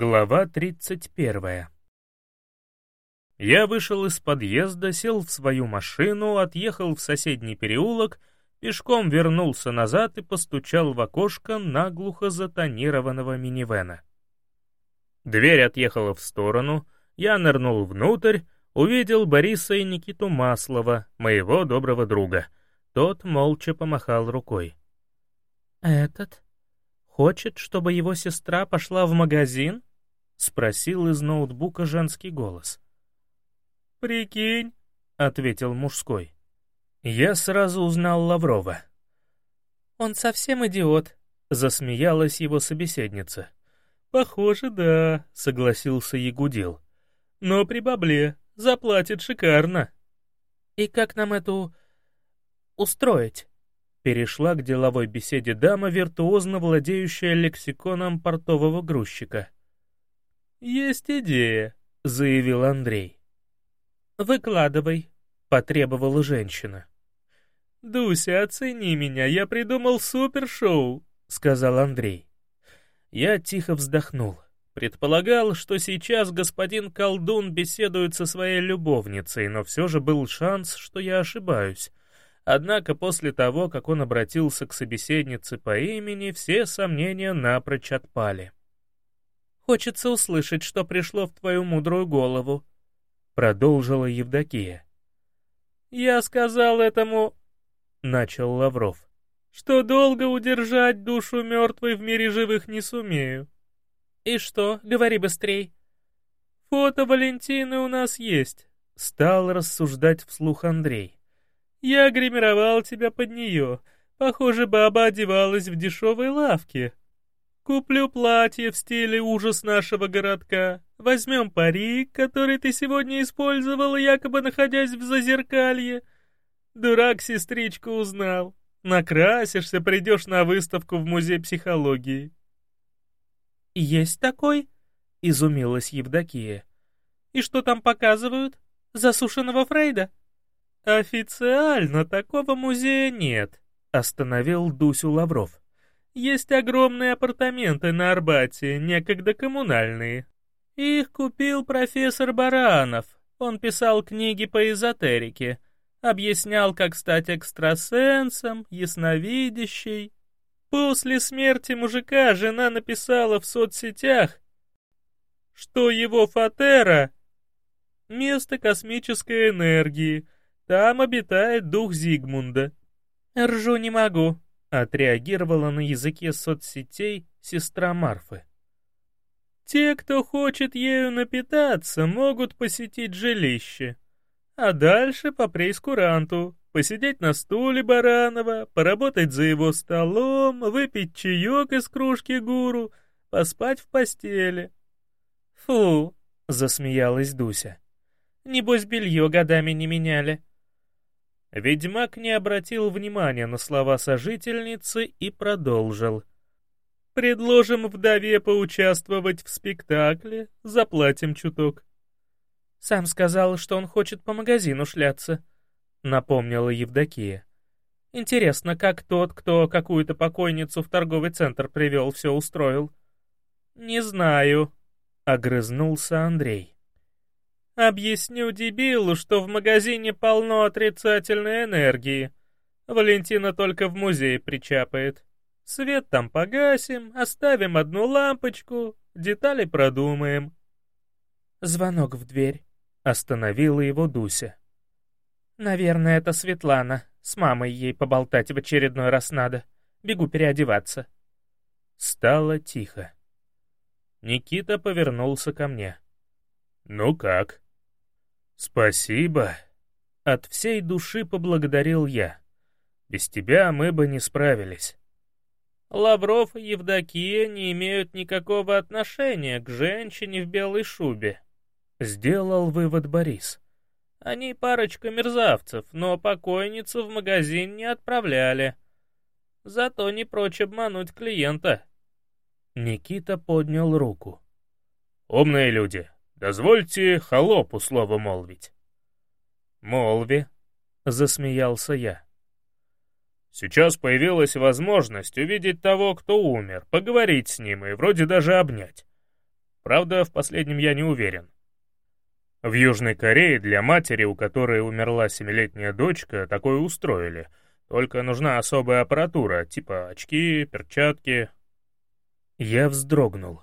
Глава 31. Я вышел из подъезда, сел в свою машину, отъехал в соседний переулок, пешком вернулся назад и постучал в окошко наглухо затонированного минивэна. Дверь отъехала в сторону, я нырнул внутрь, увидел Бориса и Никиту Маслова, моего доброго друга. Тот молча помахал рукой. «Этот?» «Хочет, чтобы его сестра пошла в магазин?» — спросил из ноутбука женский голос. «Прикинь», — ответил мужской. Я сразу узнал Лаврова. «Он совсем идиот», — засмеялась его собеседница. «Похоже, да», — согласился Ягудил. «Но при бабле заплатит шикарно». «И как нам эту... устроить?» Перешла к деловой беседе дама, виртуозно владеющая лексиконом портового грузчика. «Есть идея», — заявил Андрей. «Выкладывай», — потребовала женщина. «Дуся, оцени меня, я придумал супершоу», — сказал Андрей. Я тихо вздохнул. Предполагал, что сейчас господин колдун беседует со своей любовницей, но все же был шанс, что я ошибаюсь. Однако после того, как он обратился к собеседнице по имени, все сомнения напрочь отпали. «Хочется услышать, что пришло в твою мудрую голову», — продолжила Евдокия. «Я сказал этому...» — начал Лавров. «Что долго удержать душу мертвой в мире живых не сумею». «И что? Говори быстрей». «Фото Валентины у нас есть», — стал рассуждать вслух Андрей. Я гримировал тебя под нее. Похоже, баба одевалась в дешевой лавке. Куплю платье в стиле ужас нашего городка. Возьмем парик, который ты сегодня использовала, якобы находясь в зазеркалье. Дурак сестричку узнал. Накрасишься, придешь на выставку в музей психологии. «Есть такой?» — изумилась Евдокия. «И что там показывают? Засушенного Фрейда?» «Официально такого музея нет», — остановил Дусю Лавров. «Есть огромные апартаменты на Арбате, некогда коммунальные. Их купил профессор Баранов. Он писал книги по эзотерике, объяснял, как стать экстрасенсом, ясновидящей. После смерти мужика жена написала в соцсетях, что его фатера — место космической энергии — там обитает дух Зигмунда». «Ржу не могу», — отреагировала на языке соцсетей сестра Марфы. «Те, кто хочет ею напитаться, могут посетить жилище, а дальше по прейскуранту, посидеть на стуле Баранова, поработать за его столом, выпить чаек из кружки гуру, поспать в постели». «Фу», — засмеялась Дуся. «Небось, белье годами не меняли». Ведьмак не обратил внимания на слова сожительницы и продолжил. «Предложим вдове поучаствовать в спектакле, заплатим чуток». «Сам сказал, что он хочет по магазину шляться», — напомнила Евдокия. «Интересно, как тот, кто какую-то покойницу в торговый центр привел, все устроил?» «Не знаю», — огрызнулся Андрей. Объясню дебилу, что в магазине полно отрицательной энергии. Валентина только в музей причапает. Свет там погасим, оставим одну лампочку, детали продумаем. Звонок в дверь. Остановила его Дуся. Наверное, это Светлана. С мамой ей поболтать в очередной раз надо. Бегу переодеваться. Стало тихо. Никита повернулся ко мне. «Ну как?» «Спасибо». От всей души поблагодарил я. Без тебя мы бы не справились. Лавров и Евдокия не имеют никакого отношения к женщине в белой шубе. Сделал вывод Борис. Они парочка мерзавцев, но покойницу в магазин не отправляли. Зато не прочь обмануть клиента. Никита поднял руку. «Умные люди, Дозвольте холопу слово молвить. Молви, засмеялся я. Сейчас появилась возможность увидеть того, кто умер, поговорить с ним и вроде даже обнять. Правда, в последнем я не уверен. В Южной Корее для матери, у которой умерла семилетняя дочка, такое устроили. Только нужна особая аппаратура, типа очки, перчатки. Я вздрогнул.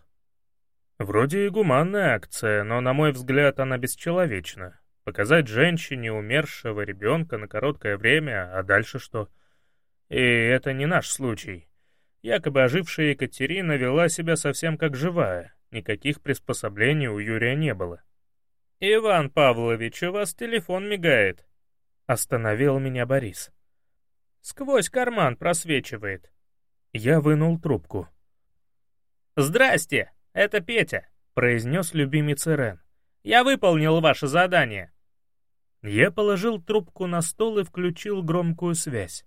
Вроде и гуманная акция, но, на мой взгляд, она бесчеловечна. Показать женщине умершего ребенка на короткое время, а дальше что? И это не наш случай. Якобы ожившая Екатерина вела себя совсем как живая, никаких приспособлений у Юрия не было. «Иван Павлович, у вас телефон мигает», — остановил меня Борис. «Сквозь карман просвечивает». Я вынул трубку. «Здрасте!» «Это Петя», — произнес любимец Ирен. «Я выполнил ваше задание». Я положил трубку на стол и включил громкую связь.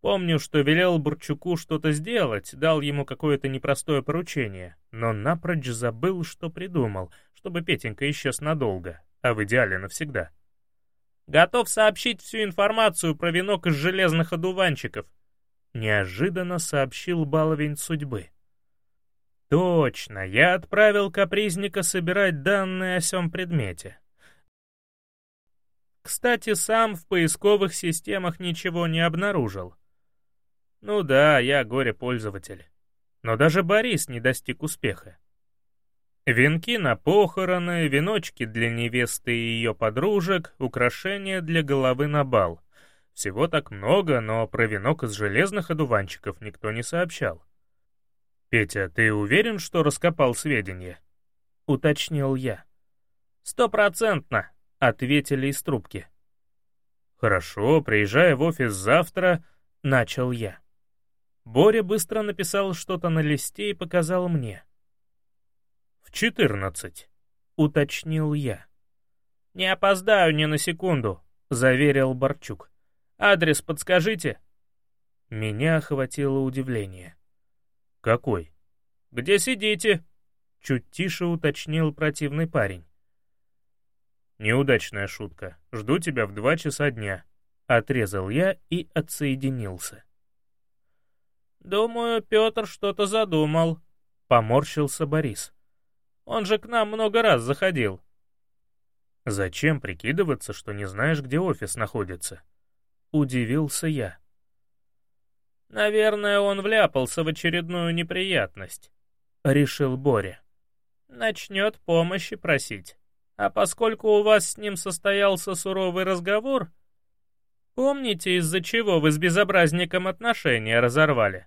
Помню, что велел Бурчуку что-то сделать, дал ему какое-то непростое поручение, но напрочь забыл, что придумал, чтобы Петенька исчез надолго, а в идеале навсегда. «Готов сообщить всю информацию про венок из железных одуванчиков», — неожиданно сообщил баловень судьбы. Точно, я отправил капризника собирать данные о сём предмете. Кстати, сам в поисковых системах ничего не обнаружил. Ну да, я горе-пользователь. Но даже Борис не достиг успеха. Венки на похороны, веночки для невесты и ее подружек, украшения для головы на бал. Всего так много, но про венок из железных одуванчиков никто не сообщал. «Петя, ты уверен, что раскопал сведения?» — уточнил я. «Стопроцентно», — ответили из трубки. «Хорошо, приезжая в офис завтра», — начал я. Боря быстро написал что-то на листе и показал мне. «В четырнадцать», — уточнил я. «Не опоздаю ни на секунду», — заверил Борчук. «Адрес подскажите?» Меня охватило удивление. «Какой?» «Где сидите?» — чуть тише уточнил противный парень. «Неудачная шутка. Жду тебя в два часа дня», — отрезал я и отсоединился. «Думаю, Петр что-то задумал», — поморщился Борис. «Он же к нам много раз заходил». «Зачем прикидываться, что не знаешь, где офис находится?» — удивился я. «Наверное, он вляпался в очередную неприятность», — решил Боря. «Начнет помощи просить. А поскольку у вас с ним состоялся суровый разговор, помните, из-за чего вы с безобразником отношения разорвали?»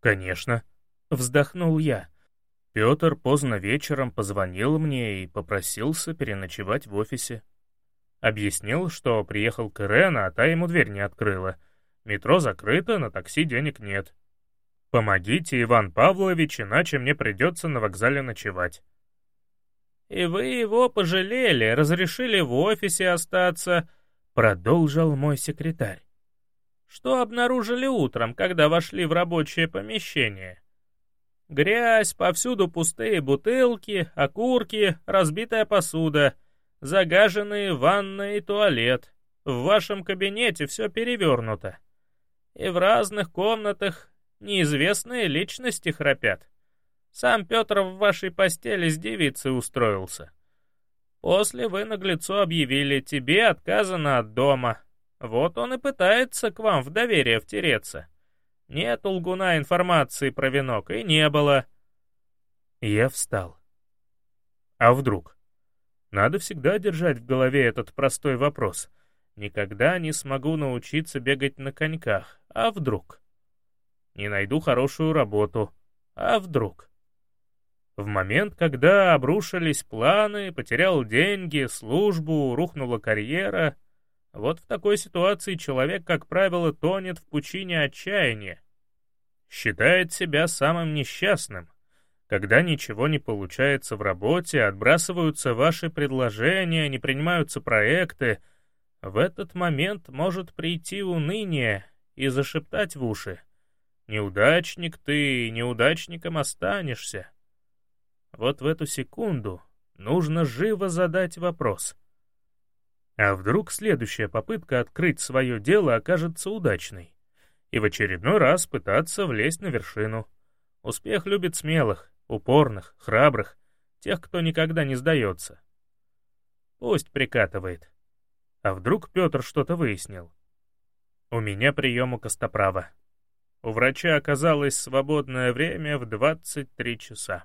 «Конечно», — вздохнул я. Петр поздно вечером позвонил мне и попросился переночевать в офисе. Объяснил, что приехал к Ирен, а та ему дверь не открыла — Метро закрыто, на такси денег нет. Помогите, Иван Павлович, иначе мне придется на вокзале ночевать. И вы его пожалели, разрешили в офисе остаться, продолжил мой секретарь. Что обнаружили утром, когда вошли в рабочее помещение? Грязь, повсюду пустые бутылки, окурки, разбитая посуда, загаженные ванна и туалет. В вашем кабинете все перевернуто и в разных комнатах неизвестные личности храпят. Сам Петр в вашей постели с девицей устроился. После вы наглецо объявили, тебе отказано от дома. Вот он и пытается к вам в доверие втереться. Нет у лгуна информации про венок, и не было. Я встал. А вдруг? Надо всегда держать в голове этот простой вопрос. Никогда не смогу научиться бегать на коньках, а вдруг? Не найду хорошую работу, а вдруг? В момент, когда обрушились планы, потерял деньги, службу, рухнула карьера, вот в такой ситуации человек, как правило, тонет в пучине отчаяния. Считает себя самым несчастным. Когда ничего не получается в работе, отбрасываются ваши предложения, не принимаются проекты — в этот момент может прийти уныние и зашептать в уши. «Неудачник ты, неудачником останешься». Вот в эту секунду нужно живо задать вопрос. А вдруг следующая попытка открыть свое дело окажется удачной? И в очередной раз пытаться влезть на вершину. Успех любит смелых, Упорных, храбрых, тех, кто никогда не сдается. Пусть прикатывает. А вдруг Петр что-то выяснил? У меня прием у Костоправа. У врача оказалось свободное время в 23 часа.